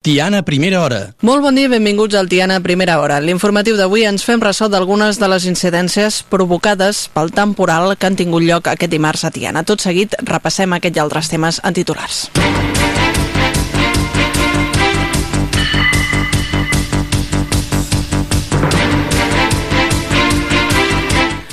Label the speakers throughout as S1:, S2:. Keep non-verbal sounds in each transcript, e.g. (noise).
S1: Tiana, primera hora.
S2: Molt bon dia i benvinguts al Tiana Primera Hora. L'informatiu d'avui ens fem ressò d'algunes de les incidències provocades pel temporal que han tingut lloc aquest dimarts a Tiana. Tot seguit repassem aquest i altres temes en titulars.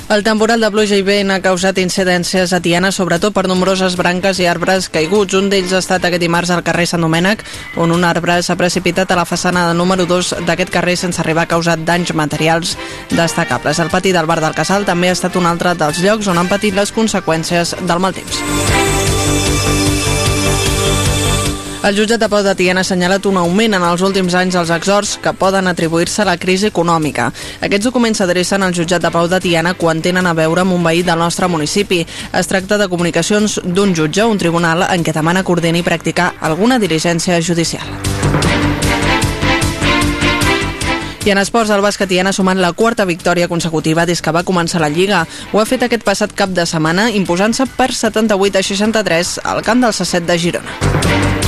S2: El temporal de pluja i vent ha causat incidències a Tiana, sobretot per nombroses branques i arbres caiguts. Un d'ells ha estat aquest dimarts al carrer Sant Domènec, on un arbre s'ha precipitat a la façana de número 2 d'aquest carrer sense arribar a causar danys materials destacables. El pati del bar del Casal també ha estat un altre dels llocs on han patit les conseqüències del mal temps. El jutjat de Pau de Tiana ha assenyalat un augment en els últims anys als exhorts que poden atribuir-se a la crisi econòmica. Aquests documents s'adrecen al jutjat de Pau de Tiana quan tenen a veure amb un veí del nostre municipi. Es tracta de comunicacions d'un jutge o un tribunal en què demana coordinar i practicar alguna diligència judicial. I en esports, el bàsquet Tiana ha sumat la quarta victòria consecutiva des que va començar la Lliga. Ho ha fet aquest passat cap de setmana, imposant-se per 78 a 63 al camp del Sasset de Girona.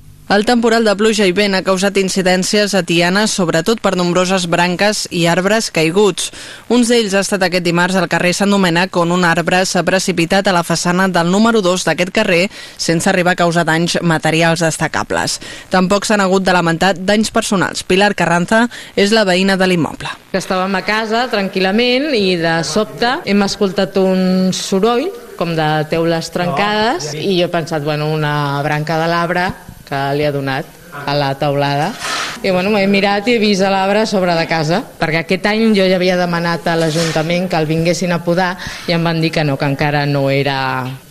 S2: El temporal de pluja i vent ha causat incidències a Tiana, sobretot per nombroses branques i arbres caiguts. Un d'ells ha estat aquest dimarts al carrer Sant Domènec, on un arbre s'ha precipitat a la façana del número 2 d'aquest carrer sense arribar a causar danys materials destacables. Tampoc s'han hagut de lamentar danys personals. Pilar Carranza és la veïna de l'immoble.
S3: Estàvem a casa tranquil·lament i de sobte hem escoltat un soroll com de teules trencades i jo he pensat, bueno, una branca de l'arbre que li ha donat a la taulada. I bueno, m'he mirat i he vist l'arbre sobre de casa, perquè aquest any jo ja havia demanat a l'Ajuntament que el vinguessin a podar i em van dir que no, que encara no era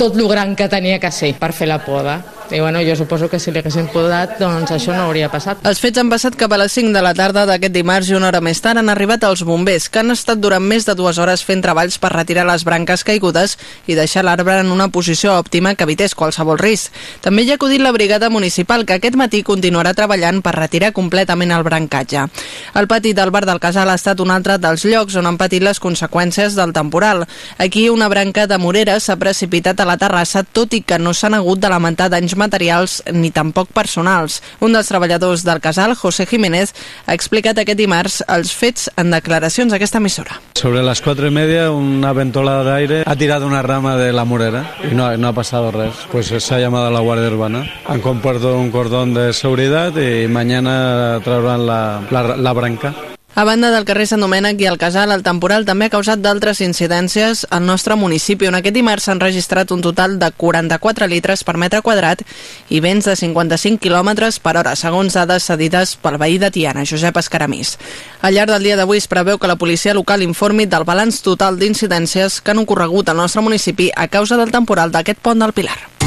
S3: tot lo gran que tenia que ser per fer la poda. I bueno, jo suposo que si li haguessin podat, doncs això no hauria passat.
S2: Els fets han passat cap a les 5 de la tarda d'aquest dimarts i una hora més tard han arribat els bombers, que han estat durant més de dues hores fent treballs per retirar les branques caigudes i deixar l'arbre en una posició òptima que evités qualsevol risc. També hi ha acudit la brigada municipal, que aquest matí continuarà treballant per retirar completament el brancatge. El pati del bar del Casal ha estat un altre dels llocs on han patit les conseqüències del temporal. Aquí una branca de morera s'ha precipitat a la terrassa, tot i que no s'han hagut de lamentar danys materials ni tampoc personals. Un dels treballadors del casal, José Jiménez, ha explicat aquest dimarts els fets en declaracions a aquesta emissora.
S4: Sobre las cuatro y media, una ventolada de aire ha tirado una rama de la morera y no, no ha pasado res. Pues se ha llamado a la Guardia Urbana. Han compuesto un cordón de seguridad y mañana traerán la, la, la branca.
S2: A banda del carrer Sant i el Casal, el temporal també ha causat d'altres incidències al nostre municipi, on aquest dimarts s'han registrat un total de 44 litres per metre quadrat i vents de 55 km per hora, segons dades cedides pel veí de Tiana, Josep Escaramís. Al llarg del dia d'avui es preveu que la policia local informi del balanç total d'incidències que han ocorregut al nostre municipi a causa del temporal d'aquest pont del Pilar.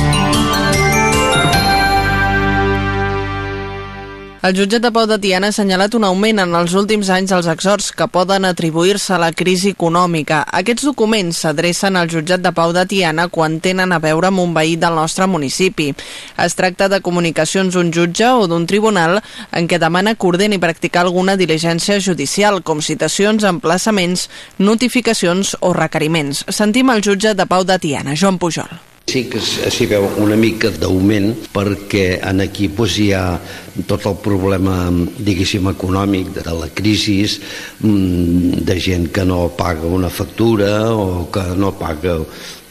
S2: El jutjat de Pau de Tiana ha assenyalat un augment en els últims anys als exhorts que poden atribuir-se a la crisi econòmica. Aquests documents s'adrecen al jutjat de Pau de Tiana quan tenen a veure amb un veí del nostre municipi. Es tracta de comunicacions d'un jutge o d'un tribunal en què demana coordinar i practicar alguna diligència judicial, com citacions, emplaçaments, notificacions o requeriments. Sentim el jutge de Pau de Tiana, Joan Pujol.
S5: Sí que s'hi veu una mica d'augment perquè en aquí doncs, hi ha tot el problema, diguéssim, econòmic de la crisi, de gent que no paga una factura o que no paga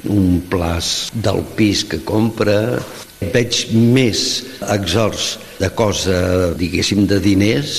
S5: un plaç del pis que compra. Veig més exhorts de cosa, diguéssim, de diners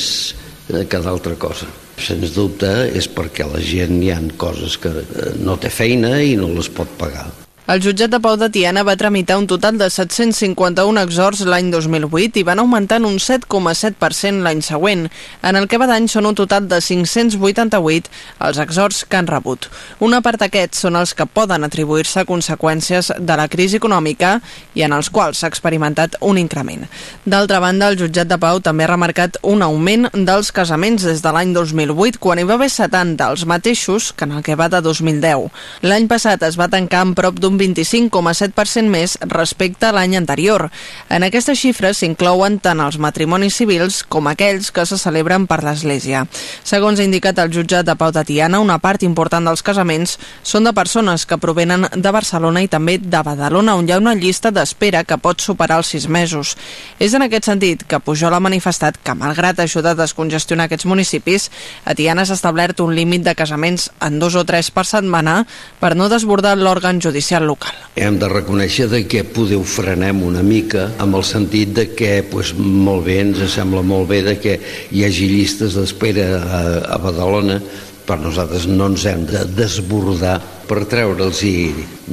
S5: que d'altra cosa. Sens dubte és perquè la gent hi han coses que no té feina i no les pot pagar.
S2: El jutjat de Pau de Tiana va tramitar un total de 751 exhorts l'any 2008 i van augmentar en un 7,7% l'any següent. En el que va d'any són un total de 588 els exhorts que han rebut. Una part d'aquests són els que poden atribuir-se a conseqüències de la crisi econòmica i en els quals s'ha experimentat un increment. D'altra banda, el jutjat de Pau també ha remarcat un augment dels casaments des de l'any 2008, quan hi va haver 70, els mateixos que en el que va de 2010. L'any passat es va tancar amb prop d'un un 25,7% més respecte a l'any anterior. En aquestes xifres s'inclouen tant els matrimonis civils com aquells que se celebren per l'Església. Segons ha indicat el jutjat de Pau de Tiana, una part important dels casaments són de persones que provenen de Barcelona i també de Badalona, on hi ha una llista d'espera que pot superar els sis mesos. És en aquest sentit que Pujol ha manifestat que, malgrat ajudar a descongestionar aquests municipis, a Tiana s'ha establert un límit de casaments en dos o tres per setmana per no desbordar l'òrgan judicial local.
S5: Hem de reconèixer de que podeu frenem una mica amb el sentit de que pues, molt bé, ens sembla molt bé de que hi hagi llistes d'espera a, a Badalona però nosaltres no ens hem de desbordar per treure'ls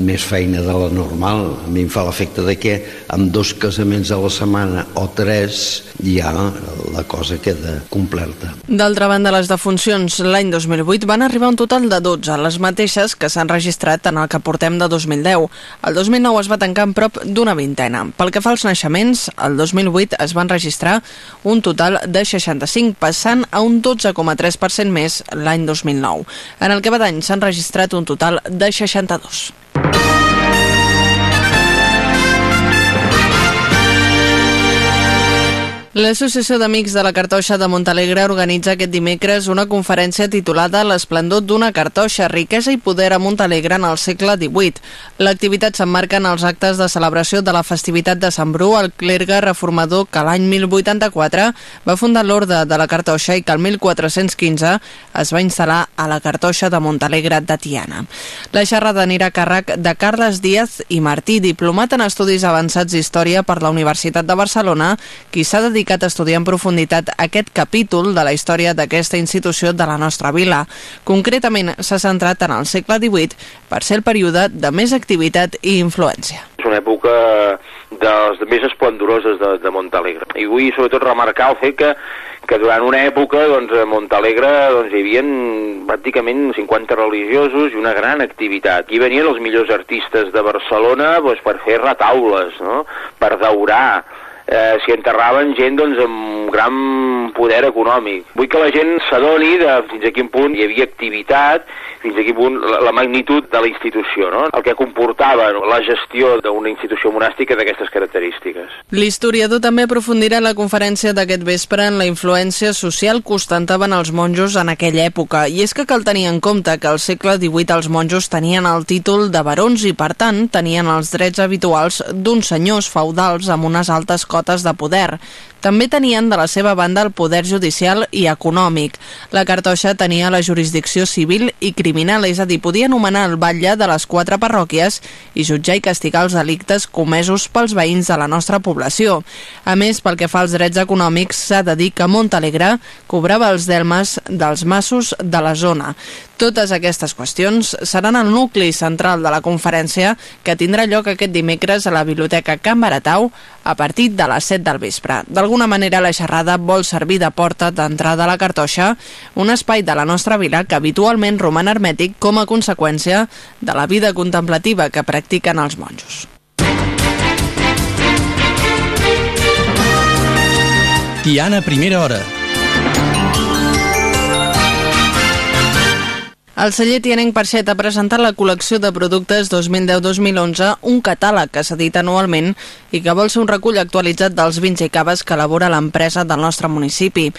S5: més feina de la normal. A mi em fa l'efecte de que amb dos casaments a la setmana o tres ja la cosa queda complerta.
S2: D'altra banda, les defuncions l'any 2008 van arribar un total de 12, les mateixes que s'han registrat en el que portem de 2010. El 2009 es va tancar en prop d'una vintena. Pel que fa als naixements, el 2008 es van registrar un total de 65, passant a un 12,3% més l'any 2009. En el que va d'any s'han registrat un total de 62. L'Associació d'Amics de la Cartoixa de Montalegre organitza aquest dimecres una conferència titulada L'esplendor d'una cartoixa, riquesa i poder a Montalegre en el segle XVIII. L'activitat s'emmarca en els actes de celebració de la festivitat de Sant Bru, el clergue reformador que l'any 1084 va fundar l'Orde de la Cartoixa i que el 1415 es va instal·lar a la Cartoixa de Montalegre de Tiana. La xerrada anirà a càrrec de Carles Díaz i Martí, diplomat en Estudis Avançats d'Història per la Universitat de Barcelona, qui s'ha dedicat dedicat a estudiar en profunditat aquest capítol de la història d'aquesta institució de la nostra vila. Concretament, s'ha centrat en el segle XVIII per ser el període de més activitat i influència.
S6: És una època de les més esplendoroses de, de Montalegre. I vull sobretot remarcar el fet que que durant una època doncs, a Montalegre doncs, hi havia pràcticament 50 religiosos i una gran activitat. Aquí venien els millors artistes de Barcelona doncs, per fer retaules, no? per daurar, eh, s'hi enterraven gent doncs, amb gran poder econòmic. Vull que la gent s'adoni de fins a quin punt hi havia activitat, fins a quin punt la, la magnitud de la institució, no? el que comportava la gestió d'una institució monàstica d'aquestes característiques.
S2: L'historiador també aprofundirà la conferència d'aquest vespre en la influència social que ostentaven els monjos en aquella època, i és que cal tenir en compte que al segle XVIII els monjos tenien el títol de barons i, per tant, tenien els drets habituals d'uns senyors feudals amb unes altes cotes cotes de poder. També tenien de la seva banda el poder judicial i econòmic. La cartoixa tenia la jurisdicció civil i criminal, és a dir, podia nomenar el batlle de les quatre parròquies i jutjar i castigar els delictes comesos pels veïns de la nostra població. A més, pel que fa als drets econòmics, s'ha de dir que Montalegre cobrava els delmes dels massos de la zona. Totes aquestes qüestions seran el nucli central de la conferència que tindrà lloc aquest dimecres a la Biblioteca Can Baratau a partir de les 7 del vespre. D'alguna manera la xerrada vol servir de porta d'entrada a la cartoixa, un espai de la nostra vila que habitualment roman hermètic com a conseqüència de la vida contemplativa que practiquen els monjos.
S1: Tiana, primera hora.
S2: El celler Tianenc Parxet ha presentat la col·lecció de productes 2010-2011, un catàleg que s'edita anualment i que vol ser un recull actualitzat dels vins i caves que elabora l'empresa del nostre municipi.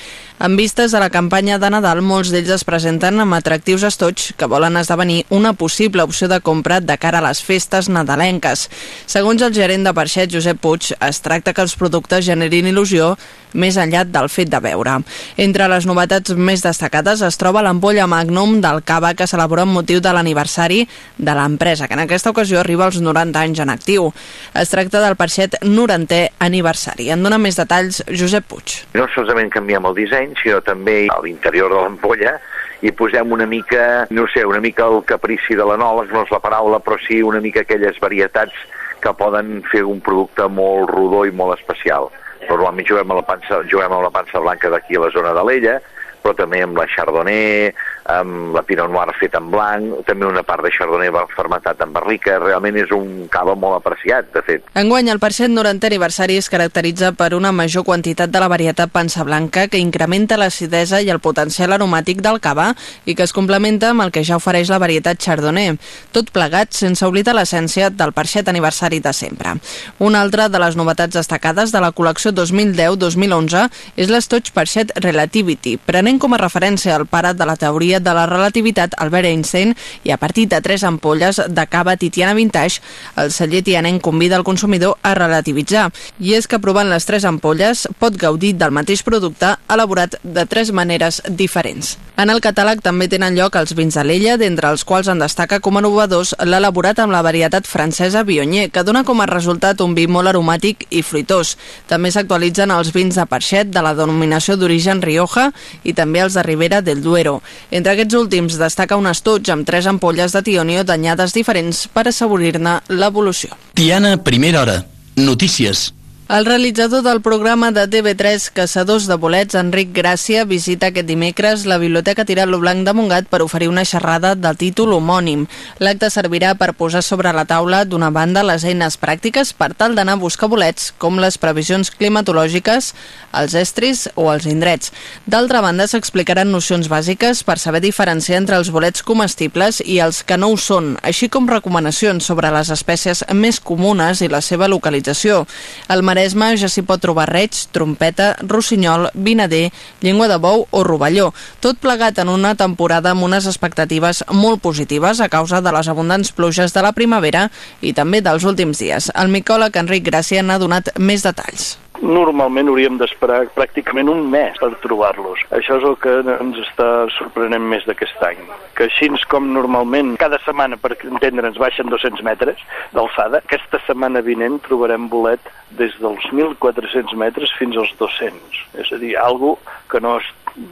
S2: En vistes a la campanya de Nadal, molts d'ells es presenten amb atractius estoig que volen esdevenir una possible opció de compra de cara a les festes nadalenques. Segons el gerent de Parxet, Josep Puig, es tracta que els productes generin il·lusió més enllà del fet de veure. Entre les novetats més destacades es troba l'ampolla Magnum del cava que s'elabora amb motiu de l'aniversari de l'empresa, que en aquesta ocasió arriba als 90 anys en actiu. Es tracta del parxet 90è aniversari. En dona més detalls Josep Puig.
S7: No solament canviem el disseny, sinó també a l'interior de l'ampolla i posem una mica, no sé, una mica el caprici de nola, no és la paraula, però sí una mica aquelles varietats que poden fer un producte molt rodó i molt especial. Normalment juguem amb la pansa, juguem amb la pansa blanca d'aquí a la zona de l'Ella, però també amb la Chardonnay, amb la Pinot Noir fet en blanc, també una part de Chardonnay fermentat en barrica, realment és un cava molt apreciat, de fet.
S2: Enguany, el parcent 90 aniversari es caracteritza per una major quantitat de la varietat pansa blanca que incrementa l'acidesa i el potencial aromàtic del cava i que es complementa amb el que ja ofereix la varietat Chardonnay, tot plegat sense oblidar l'essència del parxet aniversari de sempre. Una altra de les novetats destacades de la col·lecció 2010-2011 és l'estoig parxet Relativity, prenent com a referència el pare de la teoria teoria de la relativitat Albert Einstein i a partir de tres ampolles de cava Titiana Vintage, el celler tianenc convida el consumidor a relativitzar. I és que provant les tres ampolles pot gaudir del mateix producte elaborat de tres maneres diferents. En el catàleg també tenen lloc els vins de l'Ella, d'entre els quals en destaca com a novedors l'elaborat amb la varietat francesa Viognier, que dona com a resultat un vi molt aromàtic i fruitós. També s'actualitzen els vins de Parxet, de la denominació d'origen Rioja, i també els de Ribera del Duero. Aquests últims destaca un estoig amb tres ampolles de tionio danyades diferents per assaborir-ne l'evolució.
S1: Tiana, primera hora. Notícies.
S2: El realitzador del programa de TV3 Caçadors de Bolets, Enric Gràcia, visita aquest dimecres la Biblioteca Tirant-lo Blanc de Montgat per oferir una xerrada de títol homònim. L'acte servirà per posar sobre la taula d'una banda les eines pràctiques per tal d'anar a buscar bolets, com les previsions climatològiques, els estris o els indrets. D'altra banda, s'explicaran nocions bàsiques per saber diferenciar entre els bolets comestibles i els que no ho són, així com recomanacions sobre les espècies més comunes i la seva localització. El Maresme ja s'hi pot trobar reig, trompeta, rossinyol, vinader, llengua de bou o rovelló. Tot plegat en una temporada amb unes expectatives molt positives a causa de les abundants pluges de la primavera i també dels últims dies. El micòleg Enric Gràcia n'ha donat més detalls
S8: normalment hauríem d'esperar pràcticament un mes per trobar-los. Això és el que ens està sorprenent més d'aquest any. Que així com normalment cada setmana, per entendre'ns, baixen 200 metres d'alçada, aquesta setmana vinent trobarem bolet des dels 1.400 metres fins als 200. És a dir, algo que no, és,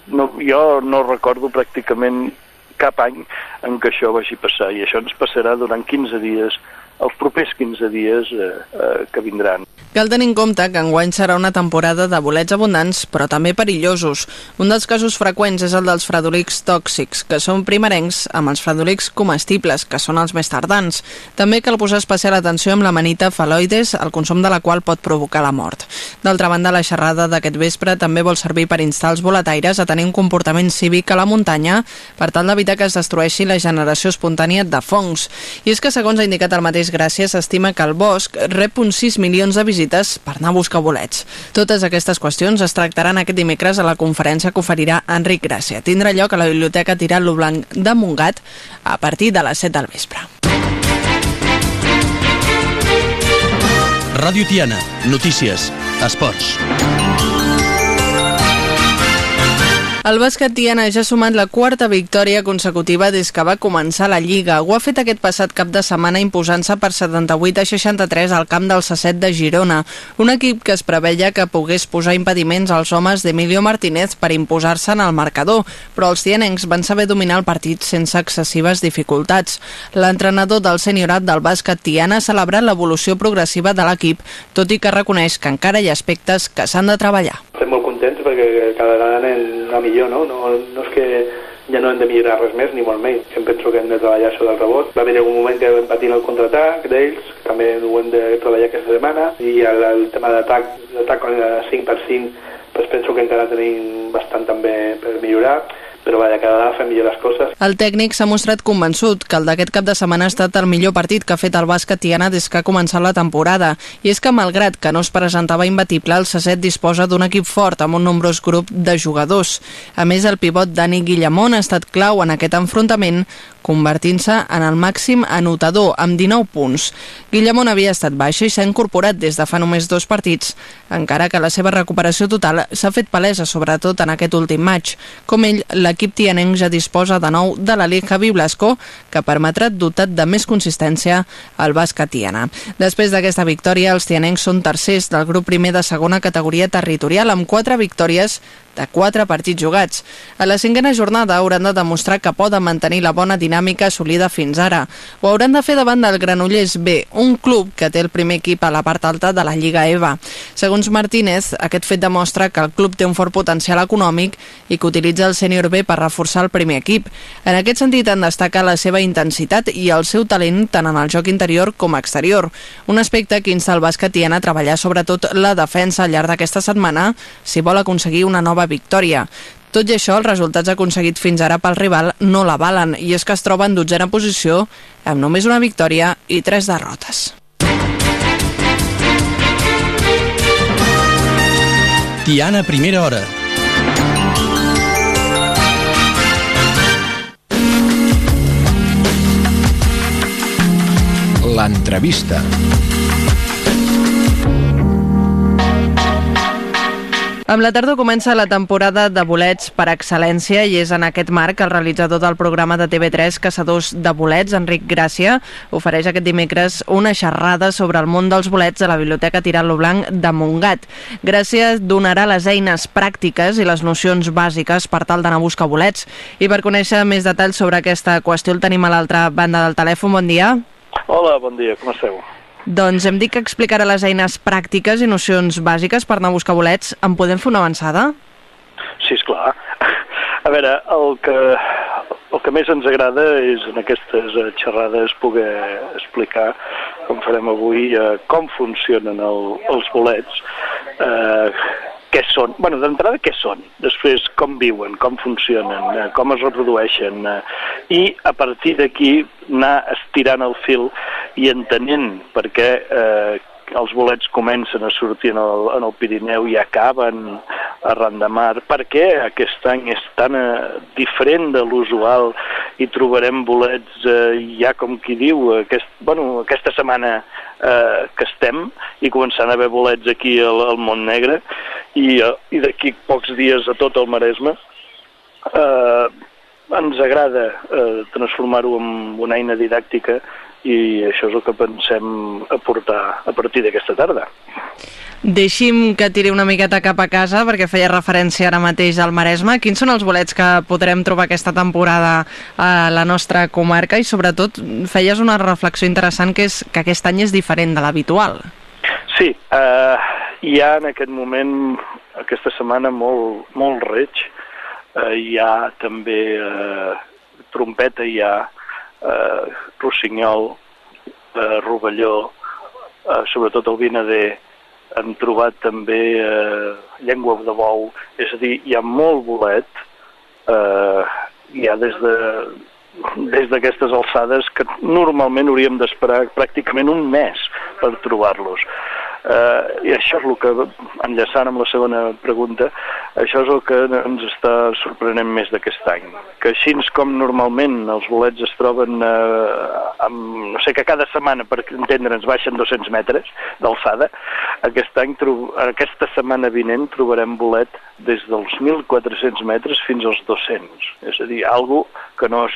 S8: no jo no recordo pràcticament cap any en què això vagi passar i això ens passarà durant 15 dies els propers 15 dies eh, eh, que vindran.
S2: Cal tenir en compte que enguany serà una temporada de bolets abundants, però també perillosos. Un dels casos freqüents és el dels fredolics tòxics, que són primerencs amb els fredolics comestibles, que són els més tardans. També cal posar especial atenció amb la manita faloides, el consum de la qual pot provocar la mort. D'altra banda, la xerrada d'aquest vespre també vol servir per instar els boletaires a tenir un comportament cívic a la muntanya per tal d'evitar que es destrueixi la generació espontània de fongs. I és que, segons ha indicat el mateix Gràcies, s'estima que el bosc rep uns 6 milions de visites per anar a buscar bolets. Totes aquestes qüestions es tractaran aquest dimecres a la conferència que oferirà Enric Gràcia. Tindrà lloc a la Biblioteca Tirant-lo Blanc de Montgat a partir de les 7 del vespre.
S1: Ràdio Tiana, notícies, esports.
S2: El bàsquet Tiana ja ha sumat la quarta victòria consecutiva des que va començar la Lliga. Ho ha fet aquest passat cap de setmana imposant-se per 78 a 63 al camp del Sasset de Girona, un equip que es preveia que pogués posar impediments als homes d'Emilio Martínez per imposar-se en el marcador, però els tianencs van saber dominar el partit sense excessives dificultats. L'entrenador del seniorat del bàsquet Tiana ha celebrat l'evolució progressiva de l'equip, tot i que reconeix que encara hi ha aspectes que s'han de treballar.
S9: Perquè cada vegada anem a millor, no? no? No és que ja no hem de millorar res més, ni molt menys. Em penso que hem de treballar sobre el rebot. Va haver algun moment que vam patir el contraatac d'ells, també ho hem de treballar aquesta setmana, i el, el tema d'atac, l'atac 5 per 5, doncs penso que encara tenim bastant també per millorar però vaja, cada vegada fem millor les coses.
S2: El tècnic s'ha mostrat convençut que el d'aquest cap de setmana ha estat el millor partit que ha fet el bàsquet Tiana des que ha començat la temporada. I és que, malgrat que no es presentava imbatible, el Sasset disposa d'un equip fort amb un nombrós grup de jugadors. A més, el pivot Dani Guillamón ha estat clau en aquest enfrontament, convertint-se en el màxim anotador amb 19 punts. Guillamón havia estat baixa i s'ha incorporat des de fa només dos partits, encara que la seva recuperació total s'ha fet palesa sobretot en aquest últim maig. Com ell, l'equip tianenc ja disposa de nou de la Liga Blasco, que permetrà dotat de més consistència al bàsquet tiana. Després d'aquesta victòria, els tianencs són tercers del grup primer de segona categoria territorial amb quatre victòries de 4 partits jugats. A la cinquena jornada hauran de demostrar que poden mantenir la bona dinàmica assolida fins ara. Ho hauran de fer davant del Granollers B, un club que té el primer equip a la part alta de la Lliga EVA. Segons Martínez, aquest fet demostra que el club té un fort potencial econòmic i que utilitza el sènior B per reforçar el primer equip. En aquest sentit en destaca la seva intensitat i el seu talent tant en el joc interior com exterior. Un aspecte que insta el basquetien a treballar sobretot la defensa al llarg d'aquesta setmana si vol aconseguir una nova victòria. Tot i això, els resultats aconseguits fins ara pel rival no l'avalen i és que es troba en dotzena posició amb només una victòria i tres derrotes.
S1: Tiana, primera hora.
S10: L'entrevista.
S2: Amb la tardor comença la temporada de bolets per excel·lència i és en aquest marc el realitzador del programa de TV3 Caçadors de Bolets, Enric Gràcia, ofereix aquest dimecres una xerrada sobre el món dels bolets a la Biblioteca Tirant-lo Blanc de Montgat. Gràcia donarà les eines pràctiques i les nocions bàsiques per tal d'anar a buscar bolets. I per conèixer més detalls sobre aquesta qüestió el tenim a l'altra banda del telèfon. Bon dia.
S8: Hola, bon dia, com esteu?
S2: Doncs hem dit que explicarà les eines pràctiques i nocions bàsiques per anar a buscar bolets. En podem fer una avançada?
S8: Sí, és clar. (laughs) A veure, el que, el que més ens agrada és en aquestes eh, xerrades poder explicar, com farem avui, eh, com funcionen el, els bolets, eh, què són, bueno, d'entrada què són, després com viuen, com funcionen, eh, com es reprodueixen, eh, i a partir d'aquí anar estirant el fil i entenent per què eh, els bolets comencen a sortir en el, en el Pirineu i acaben arran de mar, per què aquest any és tan eh, diferent de l'usual i trobarem bolets eh, ja com qui diu, aquest, bueno, aquesta setmana eh, que estem i començant a haver bolets aquí al, al Mont Negre i, eh, i d'aquí pocs dies a tot el Maresme. Eh, ens agrada eh, transformar-ho en una eina didàctica i això és el que pensem aportar a partir d'aquesta tarda.
S2: Deixi'm que tiri una miqueta cap a casa perquè feia referència ara mateix al Maresme. Quins són els bolets que podrem trobar aquesta temporada a la nostra comarca i sobretot feies una reflexió interessant que és que aquest any és diferent de l'habitual.
S8: Sí, eh, hi ha en aquest moment, aquesta setmana, molt, molt reig. Eh, hi ha també eh, trompeta, hi ha eh, rossinyol, eh, rovelló, eh, sobretot el vinader, hem trobat també eh, llengua de bou, és a dir, hi ha molt bolet, eh, hi ha des de des d'aquestes alçades que normalment hauríem d'esperar pràcticament un mes per trobar-los. Uh, I això és el que, enllaçant amb la segona pregunta, això és el que ens està sorprenent més d'aquest any. Que així com normalment els bolets es troben, uh, amb, no sé, que cada setmana, per entendre'ns, baixen 200 metres d'alçada, aquest any, aquesta setmana vinent, trobarem bolet des dels 1.400 metres fins als 200. És a dir, algo que no, és,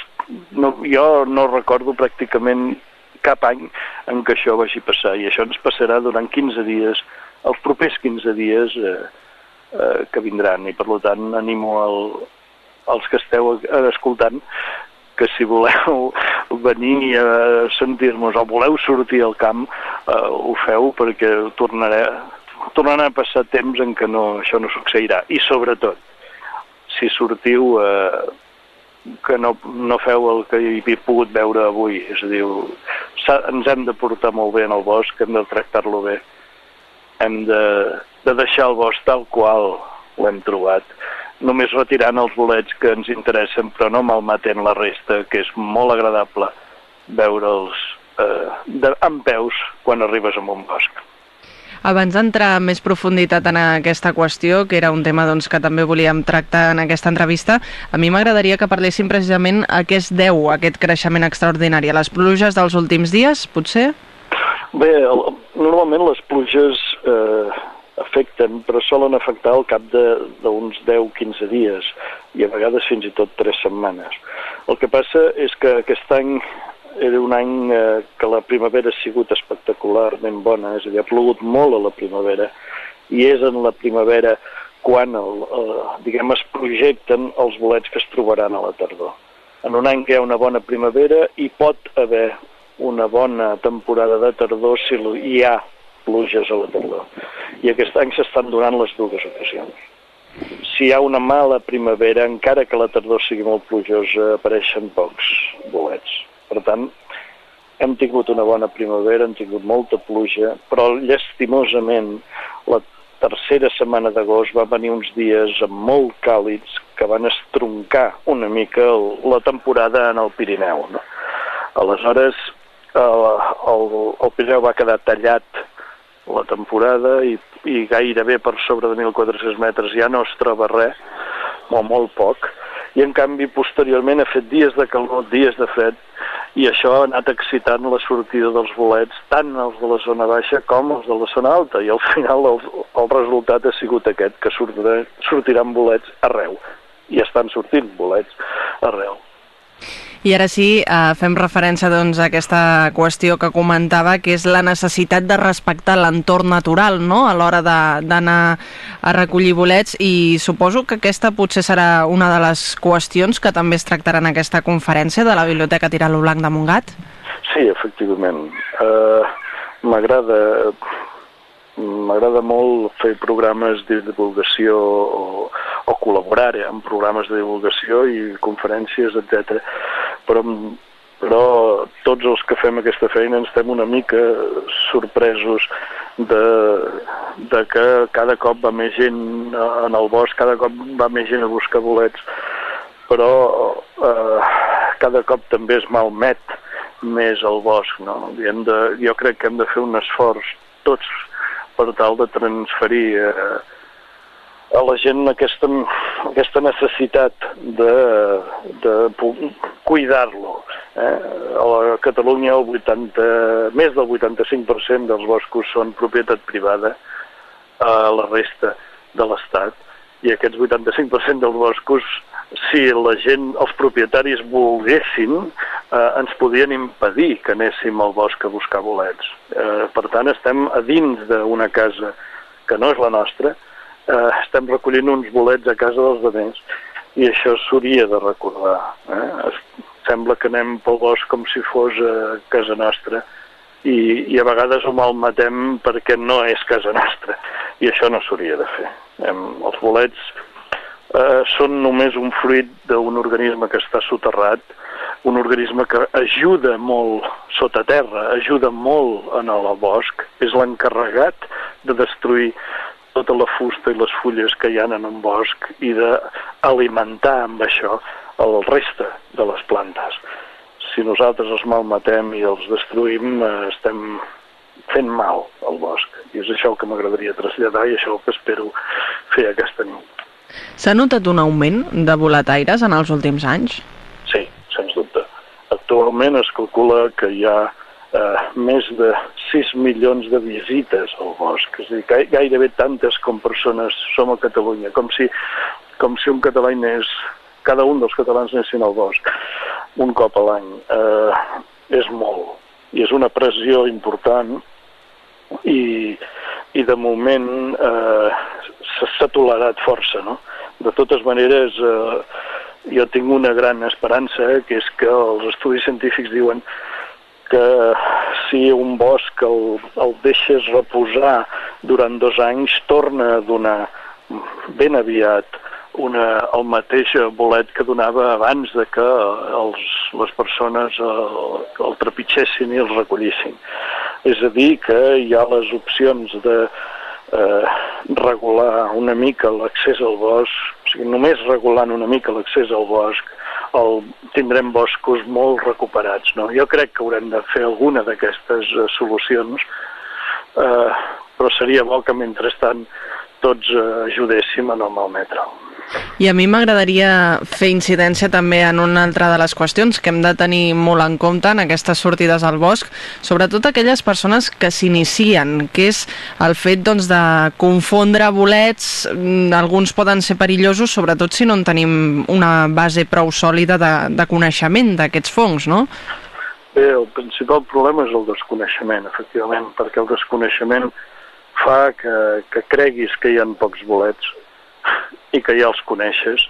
S8: no jo no recordo pràcticament cap any en què això vagi passar. I això ens passarà durant 15 dies, els propers 15 dies eh, eh, que vindran. I per tant animo el, els que esteu escoltant que si voleu (laughs) venir a sentir-nos o voleu sortir al camp eh, ho feu perquè tornaré, tornarà a passar temps en què no, això no succeirà. I sobretot si sortiu eh, que no, no feu el que hi he pogut veure avui, és a dir, ens hem de portar molt bé en el bosc, hem de tractar-lo bé, hem de, de deixar el bosc tal qual ho hem trobat, només retirant els bolets que ens interessen, però no malmatent la resta, que és molt agradable veure'ls eh, de, amb peus quan arribes a un bosc.
S2: Abans d'entrar més profunditat en aquesta qüestió, que era un tema doncs, que també volíem tractar en aquesta entrevista, a mi m'agradaria que parléssim precisament a què es deu aquest creixement extraordinari. A les pluges dels últims dies, potser?
S8: Bé, normalment les pluges eh, afecten, però solen afectar al cap d'uns 10-15 dies i a vegades fins i tot 3 setmanes. El que passa és que aquest any era un any eh, que la primavera ha sigut espectacularment bona, és a dir, ha plogut molt a la primavera, i és en la primavera quan el, el, diguem, es projecten els bolets que es trobaran a la tardor. En un any que hi ha una bona primavera hi pot haver una bona temporada de tardor si hi ha pluges a la tardor. I aquest any s'estan donant les dues ocasions. Si hi ha una mala primavera, encara que la tardor sigui molt plujosa, apareixen pocs bolets. Per tant, hem tingut una bona primavera, hem tingut molta pluja, però llestimosament la tercera setmana d'agost va venir uns dies molt càlids que van estroncar una mica la temporada en el Pirineu. No? Aleshores, el, el, el Pirineu va quedar tallat la temporada i, i gairebé per sobre de 1.400 metres ja no es troba res, o molt poc, i en canvi posteriorment ha fet dies de calor, dies de fred, i això ha anat excitant la sortida dels bolets, tant els de la zona baixa com els de la zona alta, i al final el, el resultat ha sigut aquest, que sortirà, sortiran bolets arreu, i estan sortint bolets arreu.
S2: I ara sí, eh, fem referència doncs, a aquesta qüestió que comentava, que és la necessitat de respectar l'entorn natural no? a l'hora d'anar a recollir bolets i suposo que aquesta potser serà una de les qüestions que també es tractarà en aquesta conferència de la Biblioteca Tiralo Blanc de Montgat?
S8: Sí, efectivament. Uh, M'agrada m'agrada molt fer programes de divulgació o, o col·laborar en programes de divulgació i conferències, etc. Però, però tots els que fem aquesta feina ens estem una mica sorpresos de, de que cada cop va més gent en el bosc, cada cop va més gent a buscar bolets, però eh, cada cop també es malmet més el bosc. No? Hem de, jo crec que hem de fer un esforç tots per tal de transferir eh, a la gent aquesta, aquesta necessitat de, de cuidar-lo. Eh? A la Catalunya el 80, més del 85% dels boscos són propietat privada, a la resta de l'Estat, i aquests 85% dels boscos, si la gent, els propietaris volguessin, eh, ens podien impedir que anéssim al bosc a buscar bolets. Eh, per tant, estem a dins d'una casa que no és la nostra, eh, estem recollint uns bolets a casa dels altres i això s'hauria de recordar. Eh? Sembla que anem pel bosc com si fos a casa nostra i, i a vegades ho malmetem perquè no és casa nostra i això no s'hauria de fer. Hem, els bolets eh, són només un fruit d'un organisme que està soterrat, un organisme que ajuda molt sota terra, ajuda molt en el bosc, és l'encarregat de destruir tota la fusta i les fulles que hi ha en un bosc i d'alimentar amb això el reste de les plantes. Si nosaltres els malmetem i els destruïm, eh, estem fent mal al bosc. I és això el que m'agradaria traslladar i això el que espero fer aquesta nit.
S2: S'ha notat un augment de volataires en els últims anys?
S8: Sí, sens dubte. Actualment es calcula que hi ha eh, més de 6 milions de visites al bosc, és a dir, gairebé tantes com persones som a Catalunya, com si, com si un català anés, cada un dels catalans anessin al bosc un cop a l'any. Eh, és molt, i és una pressió important i, i de moment eh, s'ha tolerat força, no? De totes maneres, eh, jo tinc una gran esperança, que és que els estudis científics diuen que si un bosc el, el deixes reposar durant dos anys, torna a donar ben aviat una, el mateix bolet que donava abans de que els, les persones el, el trepitgessin i els recollissin. És a dir, que hi ha les opcions de eh, regular una mica l'accés al bosc, o sigui, només regulant una mica l'accés al bosc, el, tindrem boscos molt recuperats. No? Jo crec que haurem de fer alguna d'aquestes uh, solucions, uh, però seria bo que mentrestant tots uh, ajudéssim a no malmetre.
S2: I a mi m'agradaria fer incidència també en una altra de les qüestions que hem de tenir molt en compte en aquestes sortides al bosc, sobretot aquelles persones que s'inicien, que és el fet doncs, de confondre bolets, mm, alguns poden ser perillosos, sobretot si no en tenim una base prou sòlida de, de coneixement d'aquests fongs, no?
S8: Bé, el principal problema és el desconeixement, efectivament, perquè el desconeixement fa que, que creguis que hi ha pocs bolets i que ja els coneixes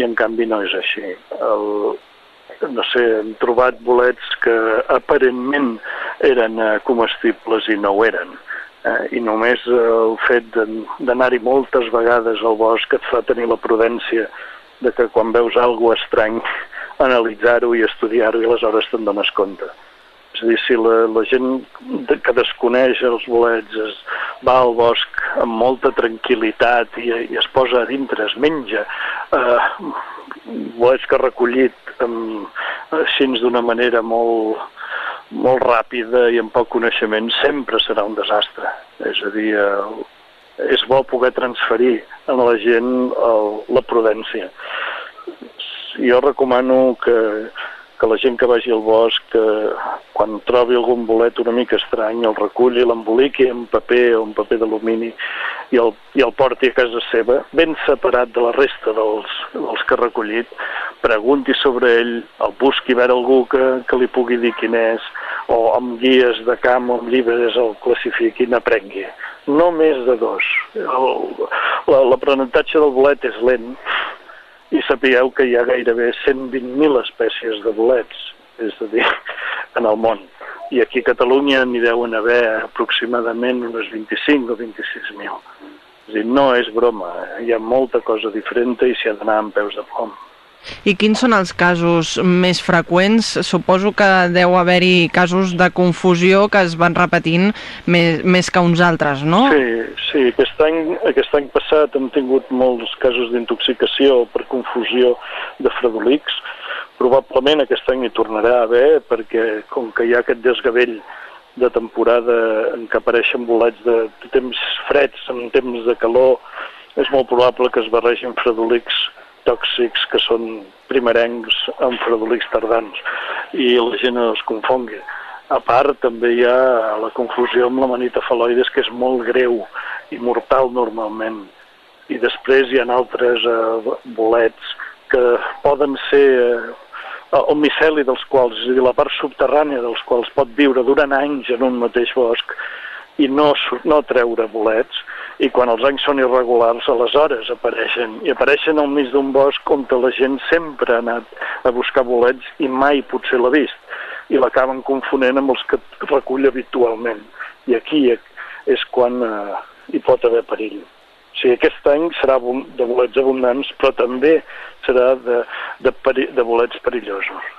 S8: i en canvi no és així. El, no sé, hem trobat bolets que aparentment eren eh, comestibles i no ho eren. Eh, I només el fet d'anar-hi moltes vegades al bosc et fa tenir la prudència de que quan veus alguna estrany analitzar-ho i estudiar-ho i aleshores te'n dones compte. Dir, si la, la gent que desconeix els bolets es va al bosc amb molta tranquil·litat i, i es posa a dintre, es menja eh, bolets que ha recollit amb, així d'una manera molt, molt ràpida i amb poc coneixement, sempre serà un desastre. És a dir, eh, és bo poder transferir a la gent el, la prudència. Jo recomano que, que la gent que vagi al bosc, que quan trobi algun bolet una mica estrany, el reculli, l'emboliqui en paper o en paper d'alumini i, el, i el porti a casa seva, ben separat de la resta dels, dels que ha recollit, pregunti sobre ell, el busqui veure algú que, que li pugui dir quin és, o amb guies de camp o amb llibres el classifiqui, n'aprengui. No més de dos. L'aprenentatge del bolet és lent, i sapigueu que hi ha gairebé 120.000 espècies de bolets, és a dir, (laughs) en el món. I aquí a Catalunya n'hi deuen haver aproximadament unes 25 o 26.000. És a dir, no és broma, eh? hi ha molta cosa diferent i s'hi ha d'anar amb peus de plom.
S2: I quins són els casos més freqüents? Suposo que deu haver-hi casos de confusió que es van repetint més, més que uns altres, no?
S8: Sí, sí. Aquest any, aquest any passat hem tingut molts casos d'intoxicació per confusió de fredolics. Probablement aquest any hi tornarà a haver perquè com que hi ha aquest desgavell de temporada en què apareixen bolets de, de temps freds en temps de calor, és molt probable que es barregin fredolics tòxics que són primerencs amb fredolics tardans i la gent es confongui. A part, també hi ha la confusió amb la manita faloides, que és molt greu i mortal normalment. I després hi ha altres eh, bolets que poden ser eh, el miceli dels quals, és a dir, la part subterrània dels quals pot viure durant anys en un mateix bosc i no, no treure bolets, i quan els anys són irregulars, aleshores apareixen, i apareixen al mig d'un bosc on la gent sempre ha anat a buscar bolets i mai potser l'ha vist, i l'acaben confonent amb els que recull habitualment. I aquí és quan eh, hi pot haver perill. O sigui, aquest any serà de bolets abundants, però també serà de, de, de bolets perillosos.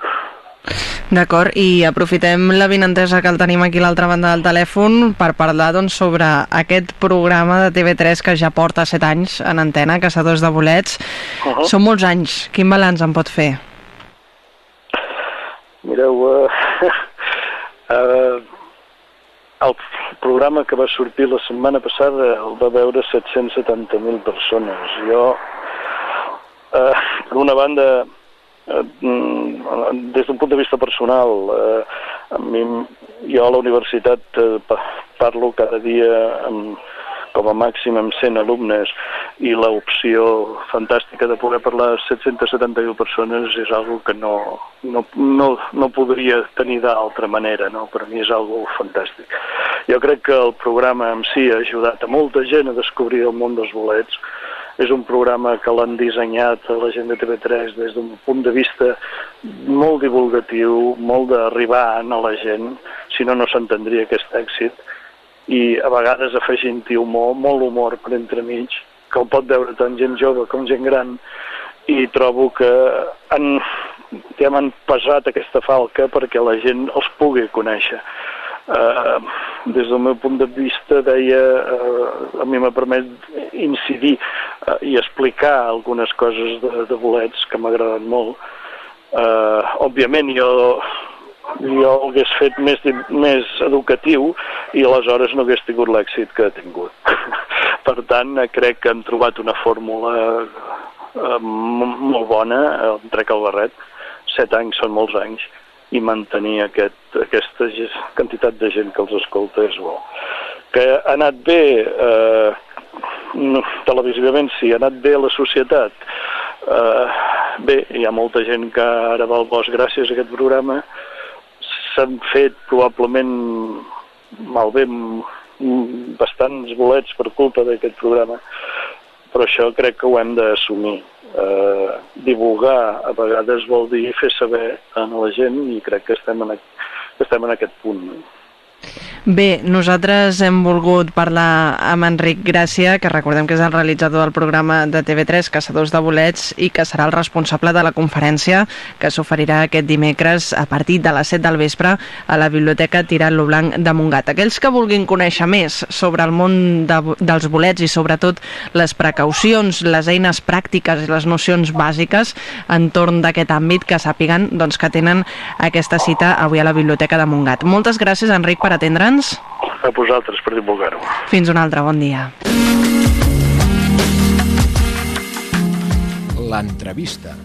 S2: D'acord, i aprofitem la vinentesa que el tenim aquí a l'altra banda del telèfon per parlar doncs, sobre aquest programa de TV3 que ja porta 7 anys en antena, Caçadors de Bolets. Uh -huh. Són molts anys. Quin balanç en pot fer?
S8: Mireu, uh, uh, (laughs) el programa que va sortir la setmana passada el va veure 770.000 persones. Jo, uh, per una banda, des d'un punt de vista personal, eh, a mi, jo a la universitat eh, parlo cada dia amb, com a màxim amb 100 alumnes i l'opció fantàstica de poder parlar a 771 persones és algo que no, no, no, no podria tenir d'altra manera, no? per mi és algo fantàstic. Jo crec que el programa en si ha ajudat a molta gent a descobrir el món dels bolets, és un programa que l'han dissenyat a la gent de TV3 des d'un punt de vista molt divulgatiu, molt d'arribar a la gent, si no, no s'entendria aquest èxit, i a vegades afegint-hi humor, molt humor per entremig, que el pot veure tant gent jove com gent gran, i trobo que han, ja m'han pesat aquesta falca perquè la gent els pugui conèixer eh, des del meu punt de vista deia, eh, a mi m'ha permet incidir eh, i explicar algunes coses de, de bolets que m'agraden molt. Eh, òbviament jo jo hagués fet més, més educatiu i aleshores no hagués tingut l'èxit que ha tingut. (laughs) per tant, crec que hem trobat una fórmula eh, molt bona, em trec el barret, set anys són molts anys, i mantenir aquest, aquesta quantitat de gent que els escolta és bo. Que ha anat bé, eh, no, televisivament sí, ha anat bé a la societat. Eh, bé, hi ha molta gent que ara va al bosc gràcies a aquest programa. S'han fet probablement malbé bastants bolets per culpa d'aquest programa però això crec que ho hem d'assumir. Eh, divulgar a vegades vol dir fer saber a la gent i crec que estem en, estem en aquest punt. No?
S2: Bé, nosaltres hem volgut parlar amb Enric Gràcia, que recordem que és el realitzador del programa de TV3 Caçadors de Bolets i que serà el responsable de la conferència que s'oferirà aquest dimecres a partir de les 7 del vespre a la Biblioteca Tirant lo Blanc de Montgat. Aquells que vulguin conèixer més sobre el món de, dels bolets i sobretot les precaucions, les eines pràctiques i les nocions bàsiques entorn d'aquest àmbit que sàpiguen doncs, que tenen aquesta cita avui a la Biblioteca de Montgat. Moltes gràcies, Enric, per atendre'ns.
S8: A vosaltres per divulgar-ho.
S2: Fins un altre, bon dia.
S10: L'entrevista.